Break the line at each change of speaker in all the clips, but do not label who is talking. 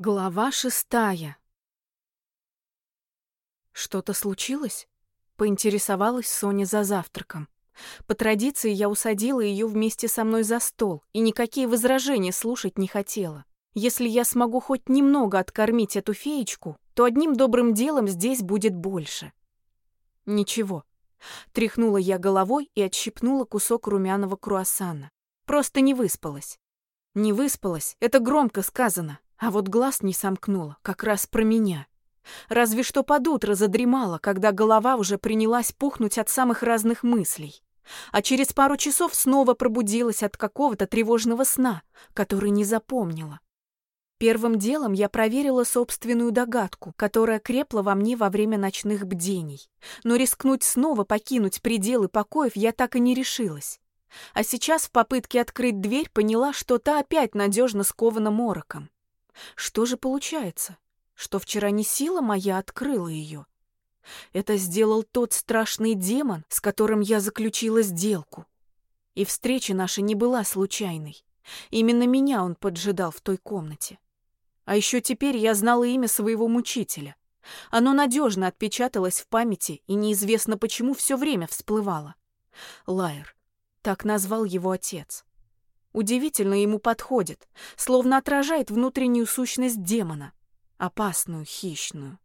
Глава шестая. Что-то случилось? Поинтересовалась Соня за завтраком. По традиции я усадила ее вместе со мной за стол и никакие возражения слушать не хотела. Если я смогу хоть немного откормить эту феечку, то одним добрым делом здесь будет больше. Ничего. Тряхнула я головой и отщипнула кусок румяного круассана. Просто не выспалась. Не выспалась, это громко сказано, а вот глаз не сомкнула, как раз про меня. Разве что под утро задремала, когда голова уже принялась пухнуть от самых разных мыслей. А через пару часов снова пробудилась от какого-то тревожного сна, который не запомнила. Первым делом я проверила собственную догадку, которая крепла во мне во время ночных бдений. Но рискнуть снова покинуть пределы покоев я так и не решилась. А сейчас в попытке открыть дверь поняла, что та опять надежно скована мороком. Что же получается? Что вчера не сила моя открыла ее? Это сделал тот страшный демон, с которым я заключила сделку. И встреча наша не была случайной. Именно меня он поджидал в той комнате. А еще теперь я знала имя своего мучителя. Оно надежно отпечаталось в памяти и неизвестно почему все время всплывало. Лайер. Так назвал его отец. Удивительно ему подходит, словно отражает внутреннюю сущность демона. Опасную, хищную.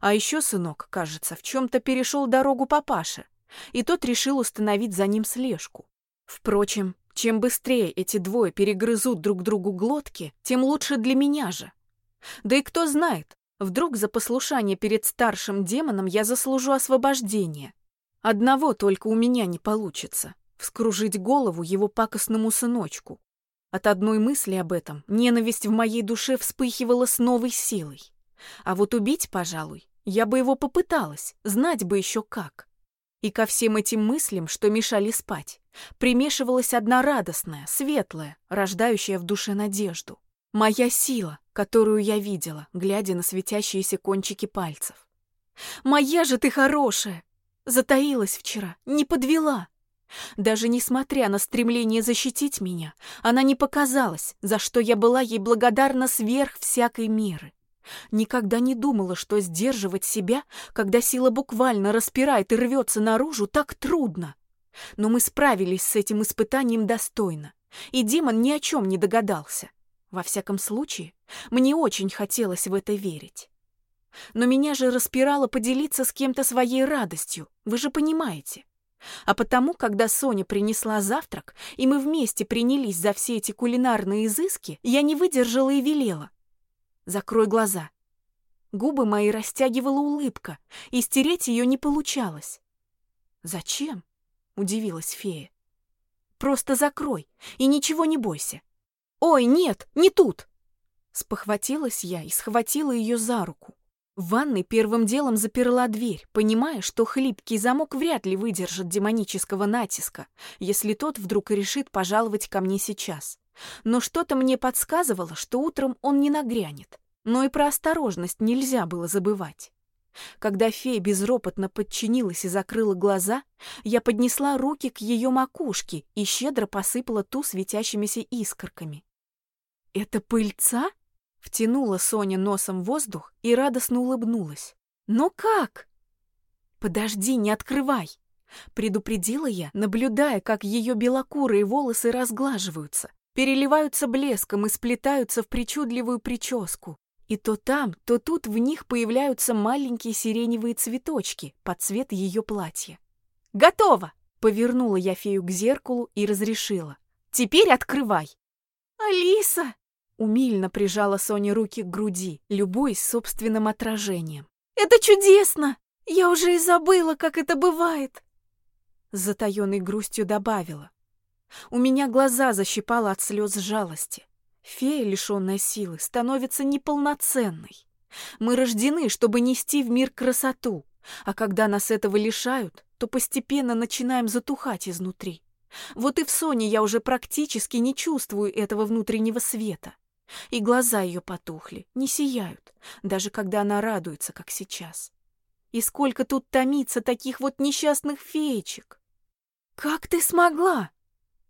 А еще сынок, кажется, в чем-то перешел дорогу папаше, и тот решил установить за ним слежку. Впрочем, чем быстрее эти двое перегрызут друг другу глотки, тем лучше для меня же. Да и кто знает, вдруг за послушание перед старшим демоном я заслужу освобождение. Одного только у меня не получится вскружить голову его пакостному сыночку. От одной мысли об этом ненависть в моей душе вспыхивала с новой силой. А вот убить, пожалуй, я бы его попыталась, знать бы еще как. И ко всем этим мыслям, что мешали спать, примешивалась одна радостная, светлая, рождающая в душе надежду. Моя сила, которую я видела, глядя на светящиеся кончики пальцев. «Моя же ты хорошая!» Затаилась вчера, не подвела. Даже несмотря на стремление защитить меня, она не показалась, за что я была ей благодарна сверх всякой меры. Никогда не думала, что сдерживать себя, когда сила буквально распирает и рвется наружу, так трудно. Но мы справились с этим испытанием достойно, и демон ни о чем не догадался. Во всяком случае, мне очень хотелось в это верить. Но меня же распирало поделиться с кем-то своей радостью, вы же понимаете. А потому, когда Соня принесла завтрак, и мы вместе принялись за все эти кулинарные изыски, я не выдержала и велела. «Закрой глаза». Губы мои растягивала улыбка, и стереть ее не получалось. «Зачем?» — удивилась фея. «Просто закрой, и ничего не бойся». «Ой, нет, не тут!» Спохватилась я и схватила ее за руку. В ванной первым делом заперла дверь, понимая, что хлипкий замок вряд ли выдержит демонического натиска, если тот вдруг решит пожаловать ко мне сейчас. Но что-то мне подсказывало, что утром он не нагрянет. Но и про осторожность нельзя было забывать. Когда фея безропотно подчинилась и закрыла глаза, я поднесла руки к ее макушке и щедро посыпала ту светящимися искорками. «Это пыльца?» Втянула Соня носом воздух и радостно улыбнулась. «Но как?» «Подожди, не открывай!» Предупредила я, наблюдая, как ее белокурые волосы разглаживаются, переливаются блеском и сплетаются в причудливую прическу. И то там, то тут в них появляются маленькие сиреневые цветочки под цвет ее платья. «Готово!» — повернула я фею к зеркалу и разрешила. «Теперь открывай!» «Алиса!» Умильно прижала Соня руки к груди, любуясь собственным отражением. «Это чудесно! Я уже и забыла, как это бывает!» С затаенной грустью добавила. У меня глаза защипало от слез жалости. Фея, лишенная силы, становится неполноценной. Мы рождены, чтобы нести в мир красоту, а когда нас этого лишают, то постепенно начинаем затухать изнутри. Вот и в Соне я уже практически не чувствую этого внутреннего света. И глаза ее потухли, не сияют, даже когда она радуется, как сейчас. И сколько тут томится таких вот несчастных феечек! Как ты смогла?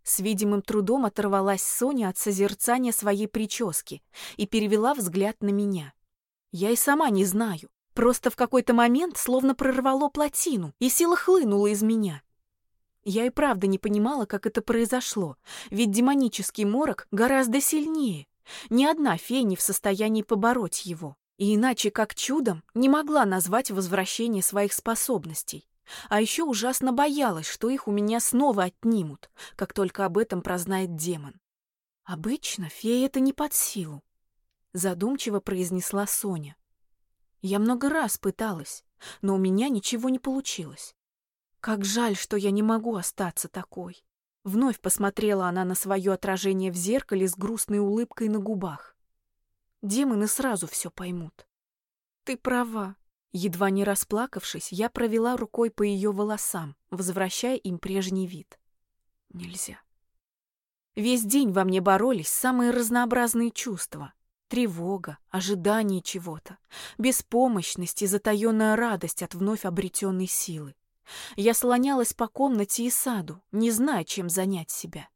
С видимым трудом оторвалась Соня от созерцания своей прически и перевела взгляд на меня. Я и сама не знаю. Просто в какой-то момент словно прорвало плотину, и сила хлынула из меня. Я и правда не понимала, как это произошло, ведь демонический морок гораздо сильнее. Ни одна фея не в состоянии побороть его. И иначе, как чудом, не могла назвать возвращение своих способностей. А еще ужасно боялась, что их у меня снова отнимут, как только об этом прознает демон. Обычно фея это не под силу, задумчиво произнесла Соня. Я много раз пыталась, но у меня ничего не получилось. Как жаль, что я не могу остаться такой. Вновь посмотрела она на свое отражение в зеркале с грустной улыбкой на губах. Демоны сразу все поймут. Ты права, Едва не расплакавшись, я провела рукой по ее волосам, возвращая им прежний вид. Нельзя. Весь день во мне боролись самые разнообразные чувства. Тревога, ожидание чего-то, беспомощность и затаённая радость от вновь обретенной силы. Я слонялась по комнате и саду, не зная, чем занять себя.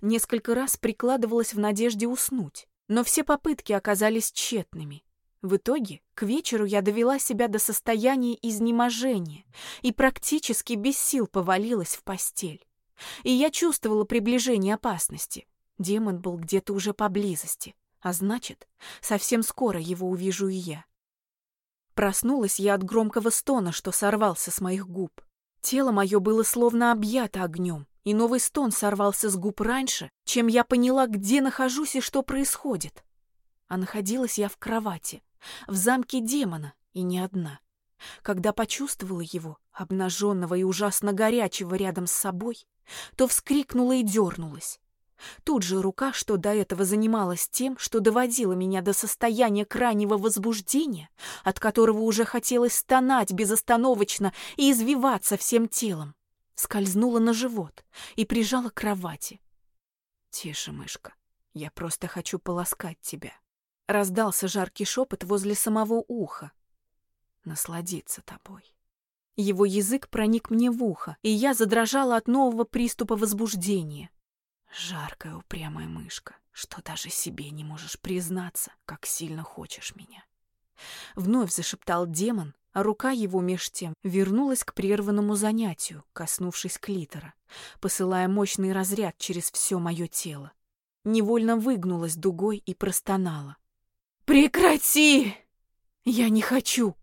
Несколько раз прикладывалась в надежде уснуть, но все попытки оказались тщетными. В итоге, к вечеру я довела себя до состояния изнеможения и практически без сил повалилась в постель. И я чувствовала приближение опасности. Демон был где-то уже поблизости, а значит, совсем скоро его увижу и я. Проснулась я от громкого стона, что сорвался с моих губ. Тело мое было словно объято огнем, и новый стон сорвался с губ раньше, чем я поняла, где нахожусь и что происходит. А находилась я в кровати, в замке демона, и не одна. Когда почувствовала его, обнаженного и ужасно горячего рядом с собой, то вскрикнула и дернулась. Тут же рука, что до этого занималась тем, что доводила меня до состояния крайнего возбуждения, от которого уже хотелось стонать безостановочно и извиваться всем телом, скользнула на живот и прижала к кровати. «Тише, мышка, я просто хочу полоскать тебя». Раздался жаркий шепот возле самого уха. Насладиться тобой. Его язык проник мне в ухо, и я задрожала от нового приступа возбуждения. Жаркая упрямая мышка, что даже себе не можешь признаться, как сильно хочешь меня. Вновь зашептал демон, а рука его меж тем вернулась к прерванному занятию, коснувшись клитора, посылая мощный разряд через все мое тело. Невольно выгнулась дугой и простонала. Прекрати! Я не хочу.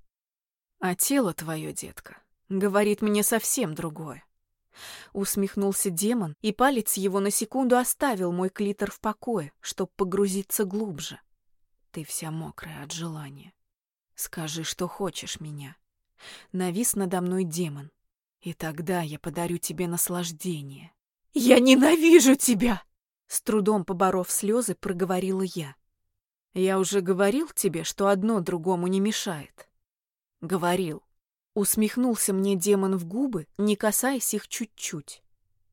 А тело твое, детка, говорит мне совсем другое. Усмехнулся демон, и палец его на секунду оставил мой клитор в покое, чтоб погрузиться глубже. Ты вся мокрая от желания. Скажи, что хочешь меня. Навис надо мной демон, и тогда я подарю тебе наслаждение. Я ненавижу тебя! С трудом поборов слезы, проговорила я. Я уже говорил тебе, что одно другому не мешает. Говорил. Усмехнулся мне демон в губы, не касаясь их чуть-чуть.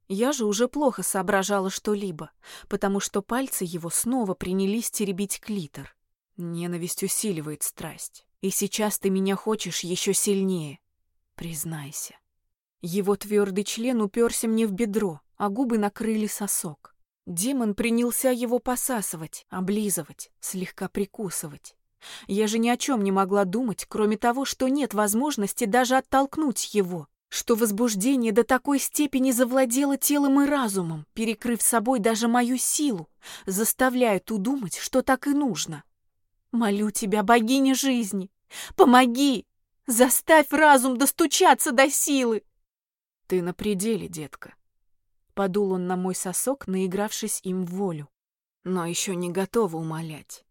Я же уже плохо соображала что-либо, потому что пальцы его снова принялись теребить клитор. Ненависть усиливает страсть. И сейчас ты меня хочешь еще сильнее. Признайся. Его твердый член уперся мне в бедро, а губы накрыли сосок. Демон принялся его посасывать, облизывать, слегка прикусывать. Я же ни о чем не могла думать, кроме того, что нет возможности даже оттолкнуть его, что возбуждение до такой степени завладело телом и разумом, перекрыв собой даже мою силу, заставляет удумать, что так и нужно. Молю тебя, богиня жизни, помоги, заставь разум достучаться до силы. Ты на пределе, детка. Подул он на мой сосок, наигравшись им в волю. Но еще не готова умолять.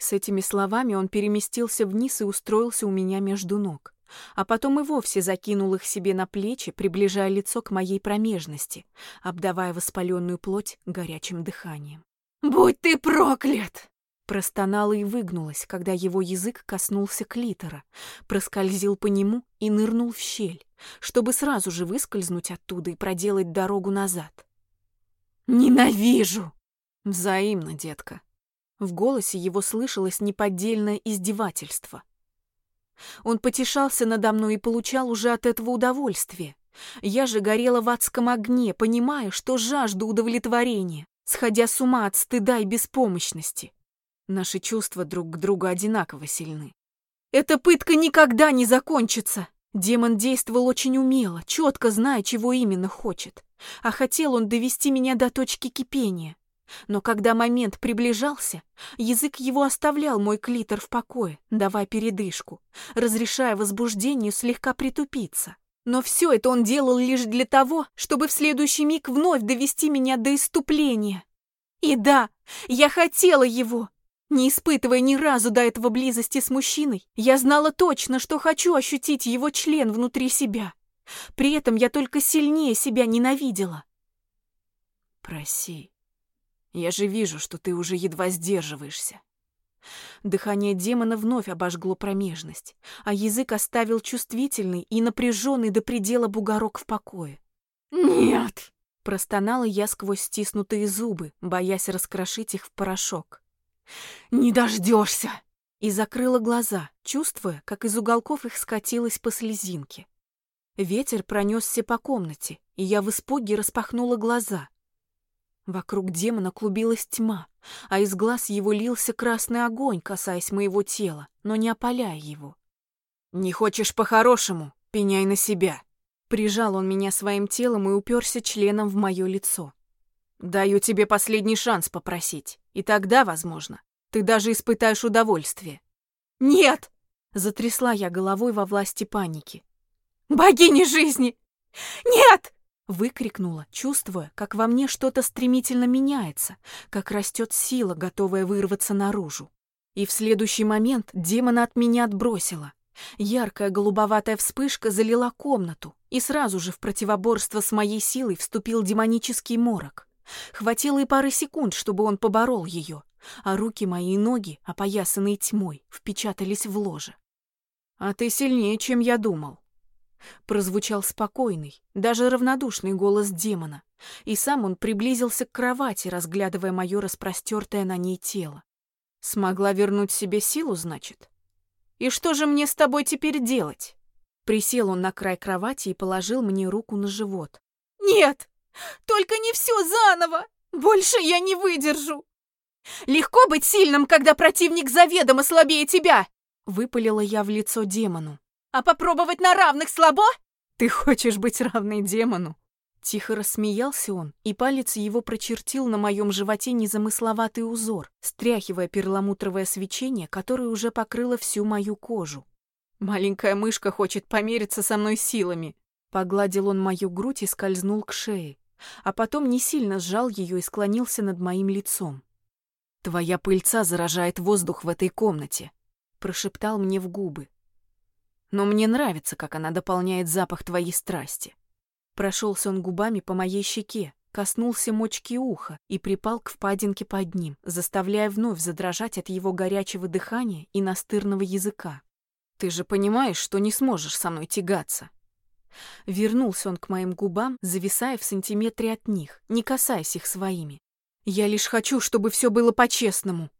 С этими словами он переместился вниз и устроился у меня между ног, а потом и вовсе закинул их себе на плечи, приближая лицо к моей промежности, обдавая воспаленную плоть горячим дыханием. «Будь ты проклят!» Простонала и выгнулась, когда его язык коснулся клитора, проскользил по нему и нырнул в щель, чтобы сразу же выскользнуть оттуда и проделать дорогу назад. «Ненавижу!» «Взаимно, детка». В голосе его слышалось неподдельное издевательство. Он потешался надо мной и получал уже от этого удовольствие, Я же горела в адском огне, понимая, что жажду удовлетворения, сходя с ума от стыда и беспомощности. Наши чувства друг к другу одинаково сильны. Эта пытка никогда не закончится. Демон действовал очень умело, четко зная, чего именно хочет. А хотел он довести меня до точки кипения. Но когда момент приближался, язык его оставлял мой клитор в покое, давая передышку, разрешая возбуждению слегка притупиться. Но все это он делал лишь для того, чтобы в следующий миг вновь довести меня до иступления. И да, я хотела его. Не испытывая ни разу до этого близости с мужчиной, я знала точно, что хочу ощутить его член внутри себя. При этом я только сильнее себя ненавидела.
«Проси», я же вижу, что ты уже едва сдерживаешься.
Дыхание демона вновь обожгло промежность, а язык оставил чувствительный и напряженный до предела бугорок в покое.
«Нет!»
— простонала я сквозь стиснутые зубы, боясь раскрошить их в порошок.
«Не дождешься!»
И закрыла глаза, чувствуя, как из уголков их скатилась по слезинке. Ветер пронесся по комнате, и я в испуге распахнула глаза — Вокруг демона клубилась тьма, а из глаз его лился красный огонь, касаясь моего тела, но не опаляя его.
«Не хочешь по-хорошему? Пеняй на себя!»
Прижал он меня своим телом и уперся членом в мое лицо.
«Даю тебе последний шанс попросить, и тогда, возможно, ты даже испытаешь удовольствие».
«Нет!» — затрясла я головой во власти паники.
«Богини жизни! Нет!»
Выкрикнула, чувствуя, как во мне что-то стремительно меняется, как растет сила, готовая вырваться наружу. И в следующий момент демона от меня отбросила. Яркая голубоватая вспышка залила комнату, и сразу же в противоборство с моей силой вступил демонический морок. Хватило и пары секунд, чтобы он поборол ее, а руки мои и ноги, опоясанные тьмой, впечатались в ложе.
«А ты сильнее, чем я думал»,
Прозвучал спокойный, даже равнодушный голос демона, и сам он приблизился к кровати, разглядывая мое распростертое на ней тело.
«Смогла вернуть себе силу, значит? И что же мне с тобой теперь делать?»
Присел он на край кровати и положил мне руку на живот.
«Нет! Только не все заново! Больше я не выдержу! Легко быть сильным, когда противник заведомо слабее тебя!»
Выпалила я в лицо демону.
А попробовать на равных слабо?
Ты хочешь быть равной демону? Тихо рассмеялся он, и палец его прочертил на моем животе незамысловатый узор, стряхивая перламутровое свечение, которое уже покрыло всю мою кожу.
«Маленькая мышка хочет помериться со мной силами!»
Погладил он мою грудь и скользнул к шее, а потом не сильно сжал ее и склонился над моим лицом.
«Твоя пыльца заражает воздух в этой комнате», —
прошептал мне в губы
но мне нравится, как она дополняет запах твоей страсти.
Прошелся он губами по моей щеке, коснулся мочки уха и припал к впадинке под ним, заставляя вновь задрожать от его горячего дыхания и настырного языка.
«Ты же понимаешь, что не сможешь со мной тягаться?»
Вернулся он к моим губам, зависая в сантиметре от них, не касаясь их своими. «Я лишь хочу, чтобы все было по-честному»,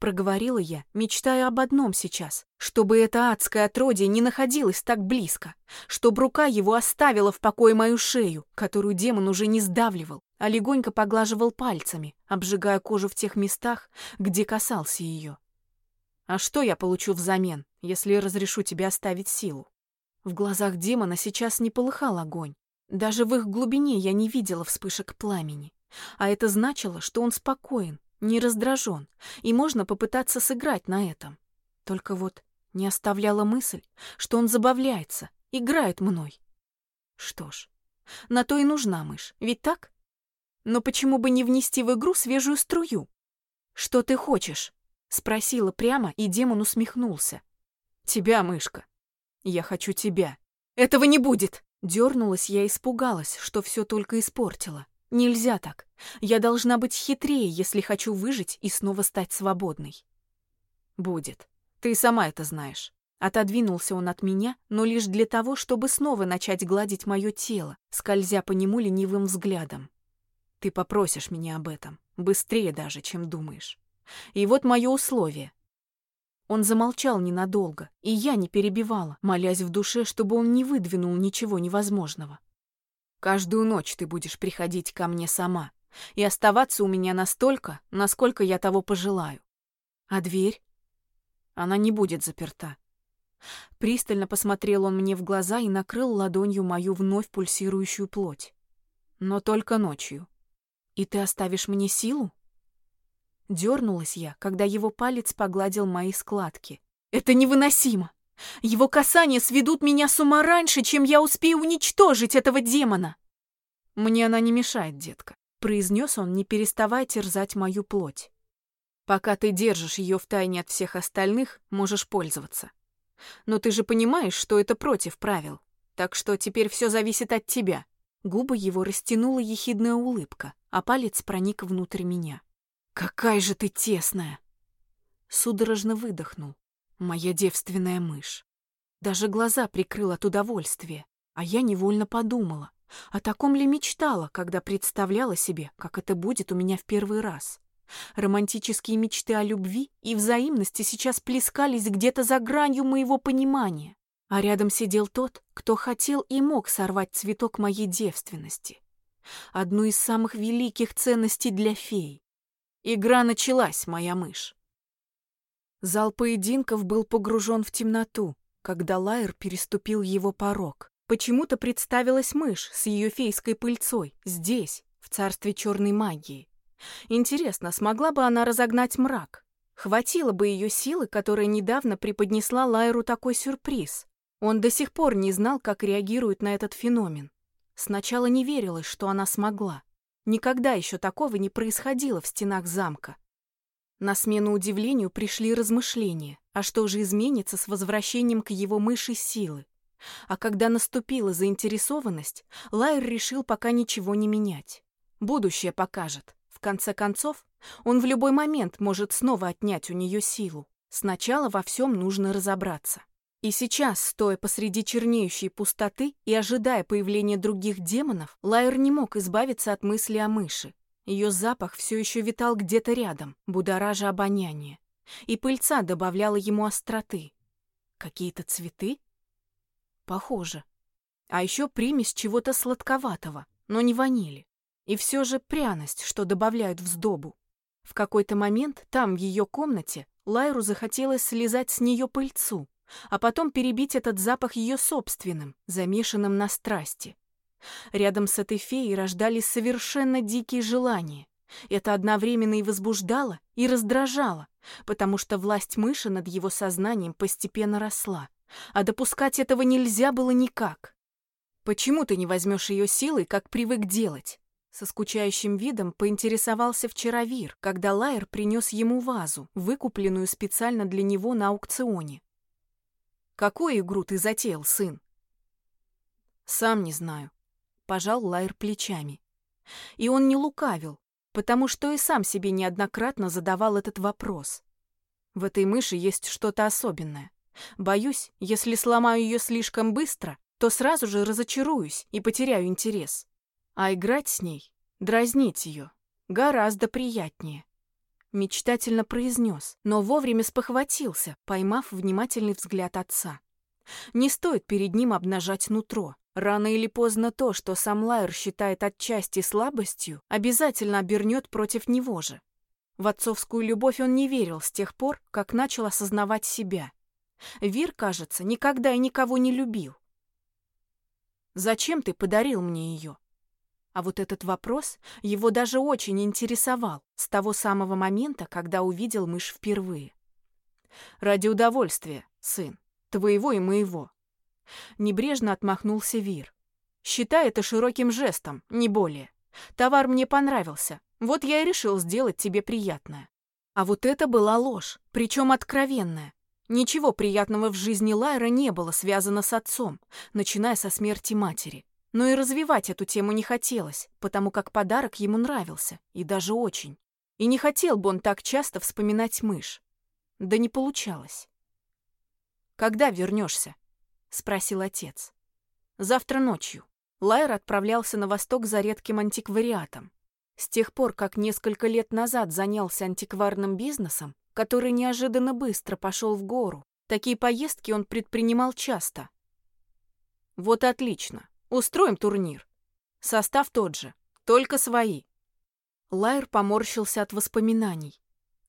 Проговорила я, мечтая об одном сейчас, чтобы это адское отродье не находилось так близко, чтобы рука его оставила в покое мою шею, которую демон уже не сдавливал, а легонько поглаживал пальцами, обжигая кожу в тех местах, где касался ее. А что я получу взамен, если разрешу тебе оставить силу? В глазах демона сейчас не полыхал огонь. Даже в их глубине я не видела вспышек пламени. А это значило, что он спокоен, не раздражен, и можно попытаться сыграть на этом. Только вот не оставляла мысль, что он забавляется, играет мной. Что ж, на то и нужна мышь, ведь так? Но почему бы не внести в игру свежую струю? Что ты хочешь? Спросила прямо, и демон усмехнулся.
Тебя, мышка. Я хочу тебя.
Этого не будет! Дернулась я испугалась, что все только испортила. Нельзя так. Я должна быть хитрее, если хочу выжить и снова стать свободной.
Будет. Ты сама это знаешь.
Отодвинулся он от меня, но лишь для того, чтобы снова начать гладить мое тело, скользя по нему ленивым взглядом.
Ты попросишь меня об этом, быстрее даже, чем думаешь. И вот мое условие.
Он замолчал ненадолго, и я не перебивала, молясь в душе, чтобы он не выдвинул ничего невозможного. Каждую ночь ты будешь приходить ко мне сама и оставаться у меня настолько, насколько я того пожелаю. А дверь? Она не будет заперта. Пристально посмотрел он мне в глаза и накрыл ладонью мою вновь пульсирующую плоть. Но только ночью. И ты оставишь мне силу? Дернулась я, когда его палец погладил мои складки. Это невыносимо! Его касания сведут меня с ума раньше, чем я успею уничтожить этого демона. Мне она не мешает, детка, произнес он, не переставая терзать мою плоть. Пока ты держишь ее в тайне от всех остальных, можешь пользоваться. Но ты же понимаешь, что это против правил. Так что теперь все зависит от тебя. Губы его растянула ехидная улыбка, а палец проник внутрь меня. Какая же ты тесная! Судорожно выдохнул. Моя девственная мышь. Даже глаза прикрыл от удовольствия, а я невольно подумала, о таком ли мечтала, когда представляла себе, как это будет у меня в первый раз. Романтические мечты о любви и взаимности сейчас плескались где-то за гранью моего понимания, а рядом сидел тот, кто хотел и мог сорвать цветок моей девственности. Одну из самых великих ценностей для фей. Игра началась, моя мышь. Зал поединков был погружен в темноту, когда Лайер переступил его порог. Почему-то представилась мышь с ее фейской пыльцой здесь, в царстве черной магии. Интересно, смогла бы она разогнать мрак? Хватило бы ее силы, которая недавно преподнесла Лайеру такой сюрприз. Он до сих пор не знал, как реагирует на этот феномен. Сначала не верилось, что она смогла. Никогда еще такого не происходило в стенах замка. На смену удивлению пришли размышления, а что же изменится с возвращением к его мыши силы? А когда наступила заинтересованность, Лайер решил пока ничего не менять. Будущее покажет. В конце концов, он в любой момент может снова отнять у нее силу. Сначала во всем нужно разобраться. И сейчас, стоя посреди чернеющей пустоты и ожидая появления других демонов, Лайер не мог избавиться от мысли о мыши. Ее запах все еще витал где-то рядом, будоража обоняние. И пыльца добавляла ему остроты. Какие-то цветы? Похоже. А еще примесь чего-то сладковатого, но не ванили. И все же пряность, что добавляют в сдобу. В какой-то момент там, в ее комнате, Лайру захотелось слезать с нее пыльцу, а потом перебить этот запах ее собственным, замешанным на страсти. Рядом с этой феей рождались совершенно дикие желания. Это одновременно и возбуждало, и раздражало, потому что власть мыши над его сознанием постепенно росла, а допускать этого нельзя было никак. «Почему ты не возьмешь ее силой, как привык делать?» Со скучающим видом поинтересовался вчера Вир, когда Лайер принес ему вазу, выкупленную специально для него на аукционе. «Какую игру ты затеял, сын?» «Сам не знаю пожал Лайер плечами. И он не лукавил, потому что и сам себе неоднократно задавал этот вопрос. В этой мыши есть что-то особенное. Боюсь, если сломаю ее слишком быстро, то сразу же разочаруюсь и потеряю интерес. А играть с ней, дразнить ее, гораздо приятнее. Мечтательно произнес, но вовремя спохватился, поймав внимательный взгляд отца. Не стоит перед ним обнажать нутро. Рано или поздно то, что сам Лайер считает отчасти слабостью, обязательно обернет против него же. В отцовскую любовь он не верил с тех пор, как начал осознавать себя. Вир, кажется, никогда и никого не любил. «Зачем ты подарил мне ее?» А вот этот вопрос его даже очень интересовал с того самого момента, когда увидел мышь впервые. «Ради удовольствия, сын, твоего и моего. Небрежно отмахнулся Вир. Считай это широким жестом, не более. Товар мне понравился, вот я и решил сделать тебе приятное. А вот это была ложь, причем откровенная. Ничего приятного в жизни Лайра не было связано с отцом, начиная со смерти матери. Но и развивать эту тему не хотелось, потому как подарок ему нравился, и даже очень. И не хотел бы он так часто вспоминать мышь. Да не получалось. «Когда вернешься?» — спросил отец. «Завтра ночью». Лайер отправлялся на восток за редким антиквариатом. С тех пор, как несколько лет назад занялся антикварным бизнесом, который неожиданно быстро пошел в гору, такие поездки он предпринимал часто. «Вот отлично. Устроим турнир. Состав тот же, только свои. Лайер поморщился от воспоминаний.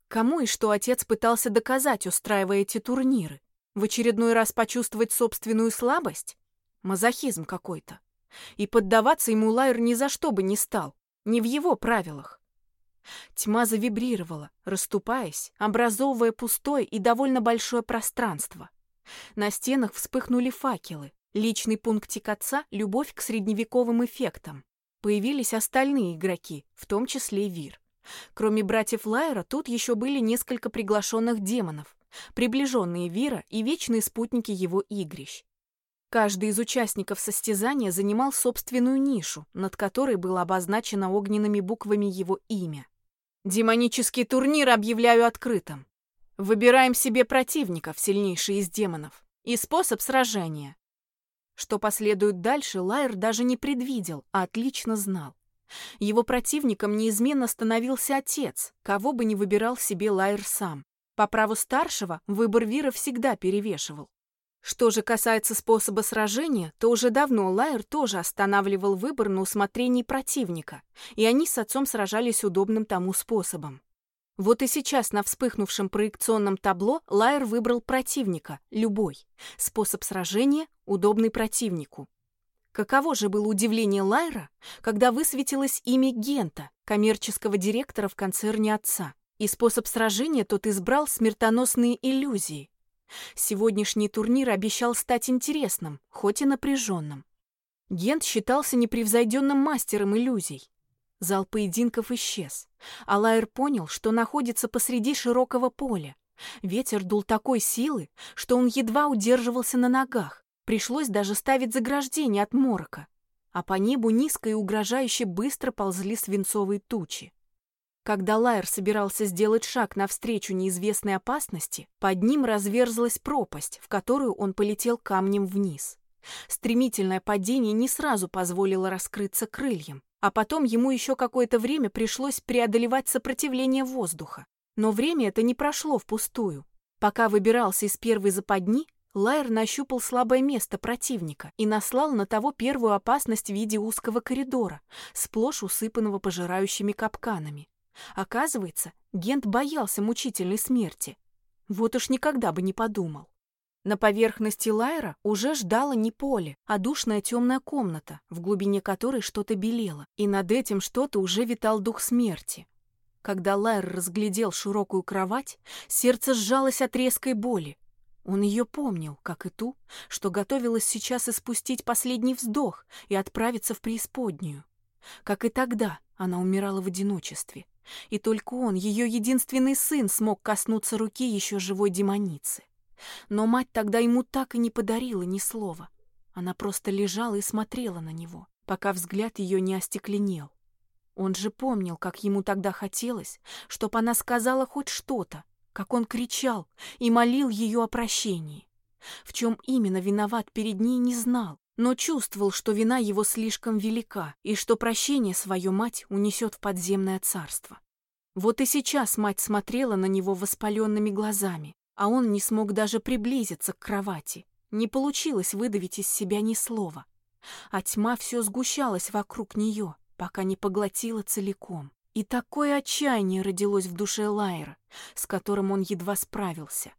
Кому и что отец пытался доказать, устраивая эти турниры? В очередной раз почувствовать собственную слабость? Мазохизм какой-то. И поддаваться ему Лайер ни за что бы не стал. Не в его правилах. Тьма завибрировала, расступаясь, образовывая пустое и довольно большое пространство. На стенах вспыхнули факелы. Личный пунктик отца — любовь к средневековым эффектам. Появились остальные игроки, в том числе Вир. Кроме братьев Лайера, тут еще были несколько приглашенных демонов, приближенные Вира и вечные спутники его игрищ. Каждый из участников состязания занимал собственную нишу, над которой было обозначено огненными буквами его имя. «Демонический турнир объявляю открытым. Выбираем себе противников, сильнейший из демонов, и способ сражения». Что последует дальше, Лайер даже не предвидел, а отлично знал. Его противником неизменно становился отец, кого бы ни выбирал себе Лайер сам. По праву старшего выбор Вира всегда перевешивал. Что же касается способа сражения, то уже давно Лайер тоже останавливал выбор на усмотрении противника, и они с отцом сражались удобным тому способом. Вот и сейчас на вспыхнувшем проекционном табло Лайер выбрал противника, любой. Способ сражения, удобный противнику. Каково же было удивление Лайра, когда высветилось имя Гента, коммерческого директора в концерне отца, и способ сражения тот избрал смертоносные иллюзии. Сегодняшний турнир обещал стать интересным, хоть и напряженным. Гент считался непревзойденным мастером иллюзий. Зал поединков исчез, а Лайер понял, что находится посреди широкого поля. Ветер дул такой силы, что он едва удерживался на ногах. Пришлось даже ставить заграждение от морока, а по небу низко и угрожающе быстро ползли свинцовые тучи. Когда Лайер собирался сделать шаг навстречу неизвестной опасности, под ним разверзлась пропасть, в которую он полетел камнем вниз. Стремительное падение не сразу позволило раскрыться крыльям, а потом ему еще какое-то время пришлось преодолевать сопротивление воздуха. Но время это не прошло впустую. Пока выбирался из первой западни, Лайер нащупал слабое место противника и наслал на того первую опасность в виде узкого коридора, сплошь усыпанного пожирающими капканами. Оказывается, Гент боялся мучительной смерти. Вот уж никогда бы не подумал. На поверхности Лайера уже ждало не поле, а душная темная комната, в глубине которой что-то белело, и над этим что-то уже витал дух смерти. Когда Лайер разглядел широкую кровать, сердце сжалось от резкой боли, он ее помнил, как и ту, что готовилась сейчас испустить последний вздох и отправиться в преисподнюю. Как и тогда она умирала в одиночестве, и только он, ее единственный сын, смог коснуться руки еще живой демоницы. Но мать тогда ему так и не подарила ни слова. Она просто лежала и смотрела на него, пока взгляд ее не остекленел. Он же помнил, как ему тогда хотелось, чтоб она сказала хоть что-то, как он кричал и молил ее о прощении. В чем именно виноват перед ней, не знал, но чувствовал, что вина его слишком велика и что прощение свою мать унесет в подземное царство. Вот и сейчас мать смотрела на него воспаленными глазами, а он не смог даже приблизиться к кровати. Не получилось выдавить из себя ни слова. А тьма все сгущалась вокруг нее, пока не поглотила целиком. И такое отчаяние родилось в душе Лайера, с которым он едва справился.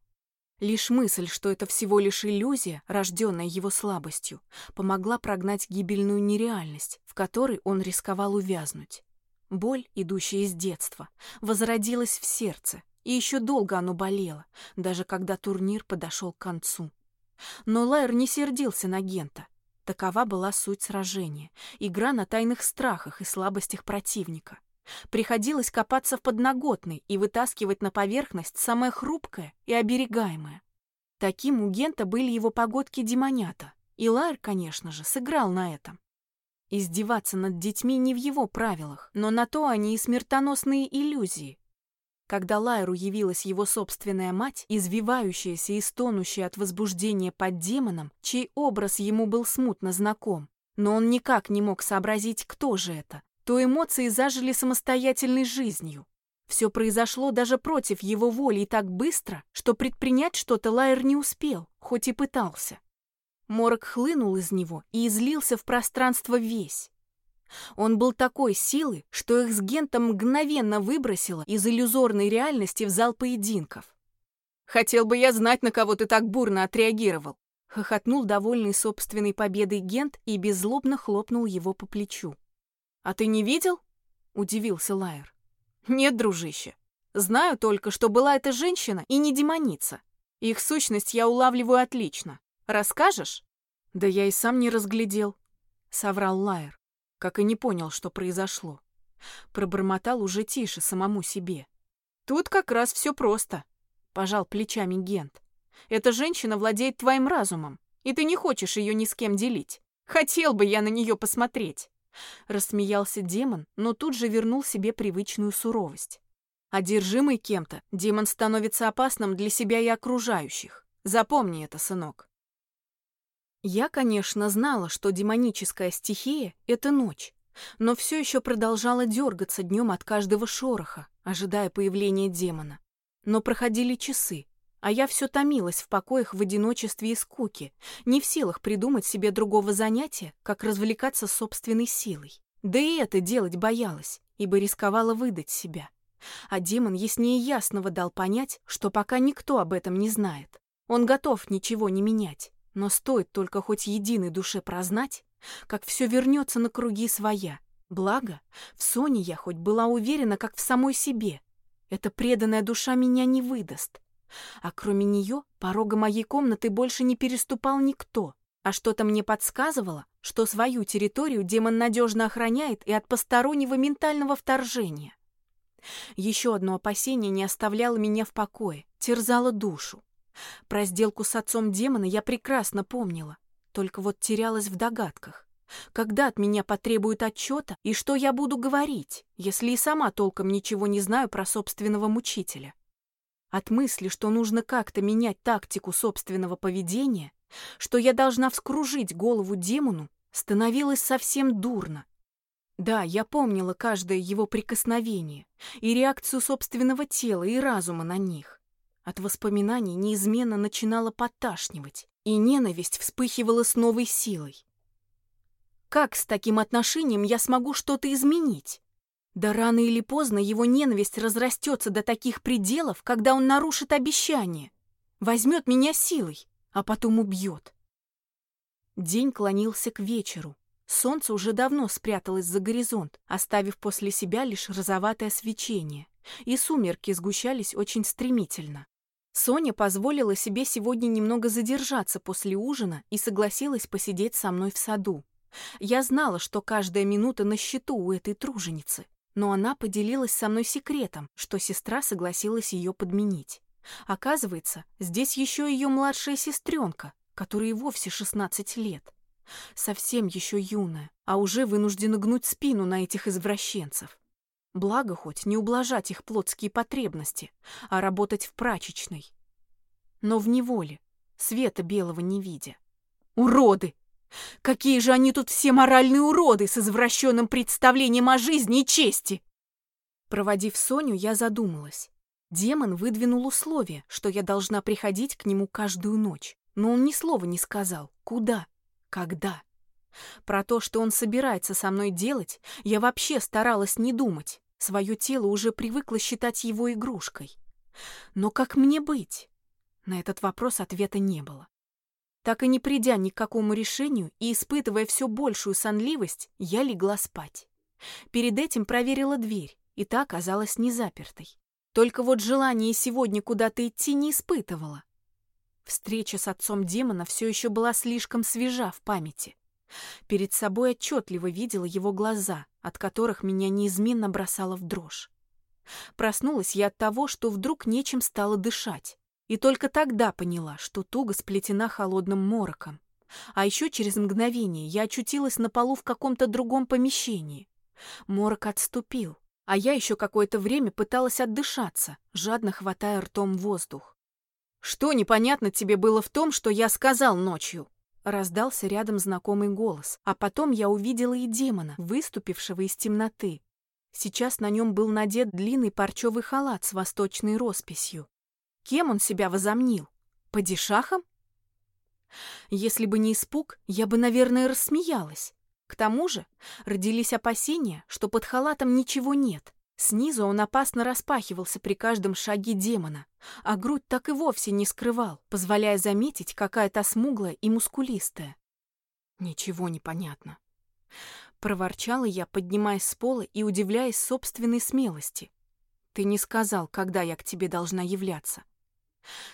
Лишь мысль, что это всего лишь иллюзия, рожденная его слабостью, помогла прогнать гибельную нереальность, в которой он рисковал увязнуть. Боль, идущая из детства, возродилась в сердце, и еще долго оно болело, даже когда турнир подошел к концу. Но Лайер не сердился на Гента. Такова была суть сражения, игра на тайных страхах и слабостях противника. Приходилось копаться в подноготной и вытаскивать на поверхность самое хрупкое и оберегаемое. Таким у Гента были его погодки демонята, и Лайер, конечно же, сыграл на этом. Издеваться над детьми не в его правилах, но на то они и смертоносные иллюзии. Когда Лайеру явилась его собственная мать, извивающаяся и стонущая от возбуждения под демоном, чей образ ему был смутно знаком, но он никак не мог сообразить, кто же это, то эмоции зажили самостоятельной жизнью. Все произошло даже против его воли и так быстро, что предпринять что-то Лайер не успел, хоть и пытался. Морок хлынул из него и излился в пространство весь. Он был такой силы, что их с Гентом мгновенно выбросило из иллюзорной реальности в зал поединков.
«Хотел бы я знать, на кого ты так бурно отреагировал»,
хохотнул довольный собственной победой Гент и беззлобно хлопнул его по плечу.
«А ты не видел?» — удивился Лайер. «Нет, дружище. Знаю только, что была эта женщина и не демоница. Их сущность я улавливаю отлично. Расскажешь?»
«Да я и сам не разглядел», — соврал Лайер, как и не понял, что произошло. Пробормотал уже тише самому себе.
«Тут как раз все просто», — пожал плечами Гент. «Эта женщина владеет твоим разумом, и ты не хочешь ее ни с кем делить. Хотел бы я на нее посмотреть».
Рассмеялся демон, но тут же вернул себе привычную суровость. Одержимый кем-то, демон становится опасным для себя и окружающих. Запомни это, сынок. Я, конечно, знала, что демоническая стихия — это ночь, но все еще продолжала дергаться днем от каждого шороха, ожидая появления демона. Но проходили часы, а я все томилась в покоях в одиночестве и скуке, не в силах придумать себе другого занятия, как развлекаться собственной силой. Да и это делать боялась, ибо рисковала выдать себя. А демон яснее ясного дал понять, что пока никто об этом не знает. Он готов ничего не менять, но стоит только хоть единой душе прознать, как все вернется на круги своя. Благо, в Соне я хоть была уверена, как в самой себе. Эта преданная душа меня не выдаст, а кроме нее порога моей комнаты больше не переступал никто, а что-то мне подсказывало, что свою территорию демон надежно охраняет и от постороннего ментального вторжения. Еще одно опасение не оставляло меня в покое, терзало душу. Про сделку с отцом демона я прекрасно помнила, только вот терялась в догадках. Когда от меня потребуют отчета и что я буду говорить, если и сама толком ничего не знаю про собственного мучителя? От мысли, что нужно как-то менять тактику собственного поведения, что я должна вскружить голову демону, становилось совсем дурно. Да, я помнила каждое его прикосновение и реакцию собственного тела и разума на них. От воспоминаний неизменно начинала поташнивать, и ненависть вспыхивала с новой силой. Как с таким отношением я смогу что-то изменить? Да рано или поздно его ненависть разрастется до таких пределов, когда он нарушит обещание, возьмет меня силой, а потом убьет. День клонился к вечеру. Солнце уже давно спряталось за горизонт, оставив после себя лишь розоватое свечение, и сумерки сгущались очень стремительно. Соня позволила себе сегодня немного задержаться после ужина и согласилась посидеть со мной в саду. Я знала, что каждая минута на счету у этой труженицы но она поделилась со мной секретом, что сестра согласилась ее подменить. Оказывается, здесь еще ее младшая сестренка, которой вовсе 16 лет. Совсем еще юная, а уже вынуждена гнуть спину на этих извращенцев. Благо хоть не ублажать их плотские потребности, а работать в прачечной. Но в неволе, света белого не видя. Уроды! Какие же они тут все моральные уроды с извращенным представлением о жизни и чести! Проводив Соню, я задумалась. Демон выдвинул условие, что я должна приходить к нему каждую ночь. Но он ни слова не сказал. Куда? Когда? Про то, что он собирается со мной делать, я вообще старалась не думать. Свое тело уже привыкло считать его игрушкой. Но как мне быть? На этот вопрос ответа не было. Так и не придя ни к какому решению и испытывая все большую сонливость, я легла спать. Перед этим проверила дверь, и та оказалась не запертой. Только вот желание сегодня куда-то идти не испытывала. Встреча с отцом демона все еще была слишком свежа в памяти. Перед собой отчетливо видела его глаза, от которых меня неизменно бросало в дрожь. Проснулась я от того, что вдруг нечем стало дышать. И только тогда поняла, что туго сплетена холодным мороком. А еще через мгновение я очутилась на полу в каком-то другом помещении. Морок отступил, а я еще какое-то время пыталась отдышаться, жадно хватая ртом воздух. «Что непонятно тебе было в том, что я сказал ночью?» Раздался рядом знакомый голос, а потом я увидела и демона, выступившего из темноты. Сейчас на нем был надет длинный парчевый халат с восточной росписью. Кем он себя возомнил? Падишахом? Если бы не испуг, я бы, наверное, рассмеялась. К тому же родились опасения, что под халатом ничего нет. Снизу он опасно распахивался при каждом шаге демона, а грудь так и вовсе не скрывал, позволяя заметить, какая то смуглая и мускулистая. Ничего не понятно. Проворчала я, поднимаясь с пола и удивляясь собственной смелости. Ты не сказал, когда я к тебе должна являться.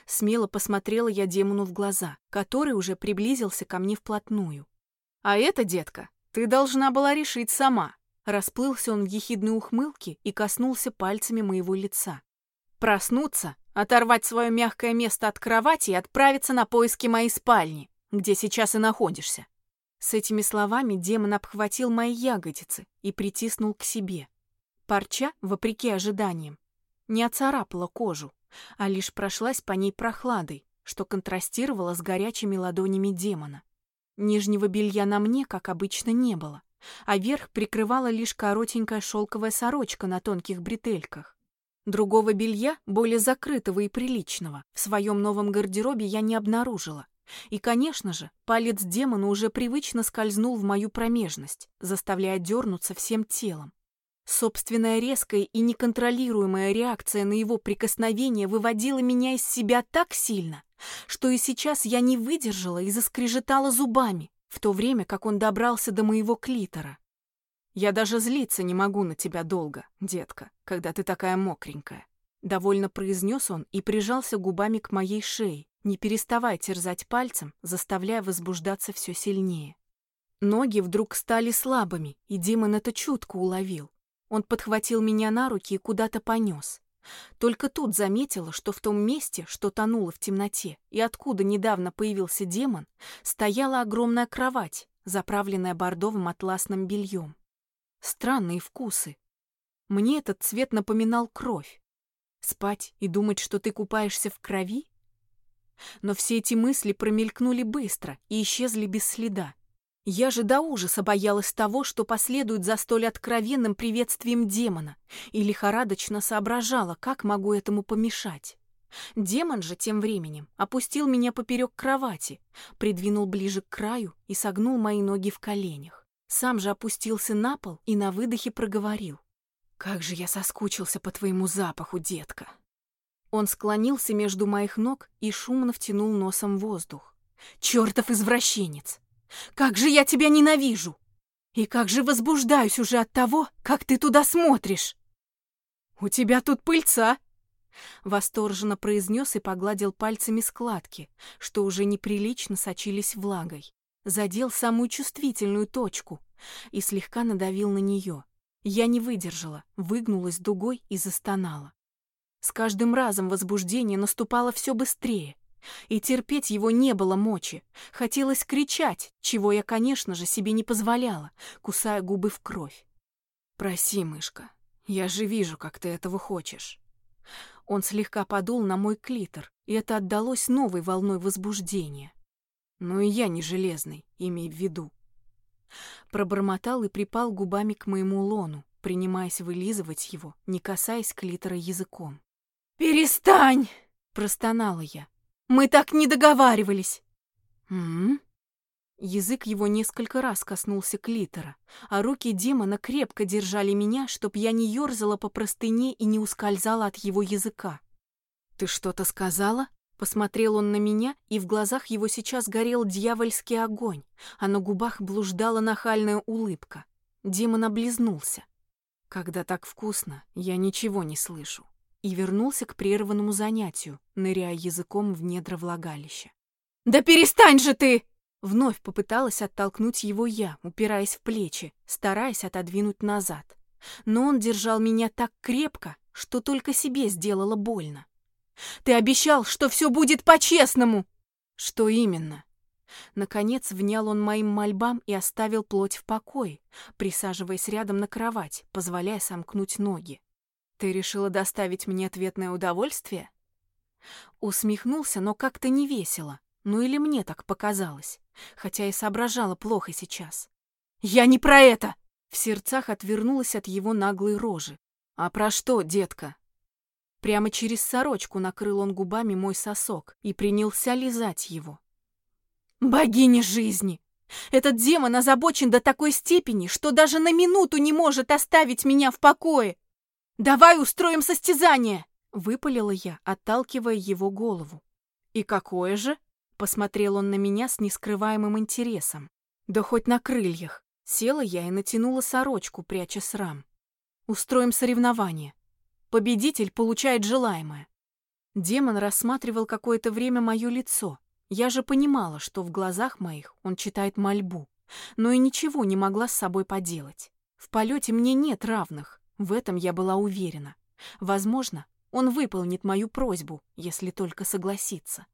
Смело посмотрела я демону в глаза, который уже приблизился ко мне вплотную. А это, детка, ты должна была решить сама. Расплылся он в ехидной ухмылке и коснулся пальцами моего лица. Проснуться, оторвать свое мягкое место от кровати и отправиться на поиски моей спальни, где сейчас и находишься. С этими словами демон обхватил мои ягодицы и притиснул к себе. Парча, вопреки ожиданиям, не оцарапала кожу, а лишь прошлась по ней прохладой, что контрастировало с горячими ладонями демона. Нижнего белья на мне, как обычно, не было, а верх прикрывала лишь коротенькая шелковая сорочка на тонких бретельках. Другого белья, более закрытого и приличного, в своем новом гардеробе я не обнаружила, и, конечно же, палец демона уже привычно скользнул в мою промежность, заставляя дернуться всем телом. Собственная резкая и неконтролируемая реакция на его прикосновение выводила меня из себя так сильно, что и сейчас я не выдержала и заскрежетала зубами, в то время как он добрался до моего клитора. «Я даже злиться не могу на тебя долго, детка, когда ты такая мокренькая», довольно произнес он и прижался губами к моей шее, не переставая терзать пальцем, заставляя возбуждаться все сильнее. Ноги вдруг стали слабыми, и демон это чутко уловил. Он подхватил меня на руки и куда-то понес. Только тут заметила, что в том месте, что тонуло в темноте, и откуда недавно появился демон, стояла огромная кровать, заправленная бордовым атласным бельем. Странные вкусы. Мне этот цвет напоминал кровь. Спать и думать, что ты купаешься в крови? Но все эти мысли промелькнули быстро и исчезли без следа. Я же до ужаса боялась того, что последует за столь откровенным приветствием демона, и лихорадочно соображала, как могу этому помешать. Демон же тем временем опустил меня поперек кровати, придвинул ближе к краю и согнул мои ноги в коленях. Сам же опустился на пол и на выдохе проговорил. «Как же я соскучился по твоему запаху, детка!» Он склонился между моих ног и шумно втянул носом воздух. «Чертов извращенец! Как же я тебя ненавижу! И как же возбуждаюсь уже от того, как ты туда смотришь!» «У тебя тут пыльца!» Восторженно произнес и погладил пальцами складки, что уже неприлично сочились влагой. Задел самую чувствительную точку и слегка надавил на нее. Я не выдержала, выгнулась дугой и застонала. С каждым разом возбуждение наступало все быстрее, и терпеть его не было мочи. Хотелось кричать, чего я, конечно же, себе не позволяла, кусая губы в кровь. «Проси, мышка, я же вижу, как ты этого хочешь». Он слегка подул на мой клитор, и это отдалось новой волной возбуждения. Ну и я не железный, имей в виду. Пробормотал и припал губами к моему лону, принимаясь вылизывать его, не касаясь клитора языком. «Перестань!» — простонала я. «Мы так не договаривались!» «М-м?» Язык его несколько раз коснулся клитора, а руки демона крепко держали меня, чтоб я не ерзала по простыне и не ускользала от его языка. «Ты что-то сказала?» Посмотрел он на меня, и в глазах его сейчас горел дьявольский огонь, а на губах блуждала нахальная улыбка. Демон облизнулся. «Когда так вкусно, я ничего не слышу и вернулся к прерванному занятию, ныряя языком в недра влагалища. «Да перестань же ты!» Вновь попыталась оттолкнуть его я, упираясь в плечи, стараясь отодвинуть назад. Но он держал меня так крепко, что только себе сделало больно. «Ты обещал, что все будет по-честному!» «Что именно?» Наконец внял он моим мольбам и оставил плоть в покое, присаживаясь рядом на кровать, позволяя сомкнуть ноги. Ты решила доставить мне ответное удовольствие? Усмехнулся, но как-то не весело. Ну или мне так показалось, хотя и соображала плохо сейчас. Я не про это! В сердцах отвернулась от его наглой рожи. А про что, детка? Прямо через сорочку накрыл он губами мой сосок и принялся лизать его. «Богиня жизни!» Этот демон озабочен до такой степени, что даже на минуту не может оставить меня в покое. Давай устроим состязание!» — выпалила я, отталкивая его голову. «И какое же?» — посмотрел он на меня с нескрываемым интересом. «Да хоть на крыльях». Села я и натянула сорочку, пряча срам. «Устроим соревнование. Победитель получает желаемое». Демон рассматривал какое-то время мое лицо, я же понимала, что в глазах моих он читает мольбу, но и ничего не могла с собой поделать. В полете мне нет равных, в этом я была уверена. Возможно, он выполнит мою просьбу, если только согласится.